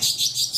チチ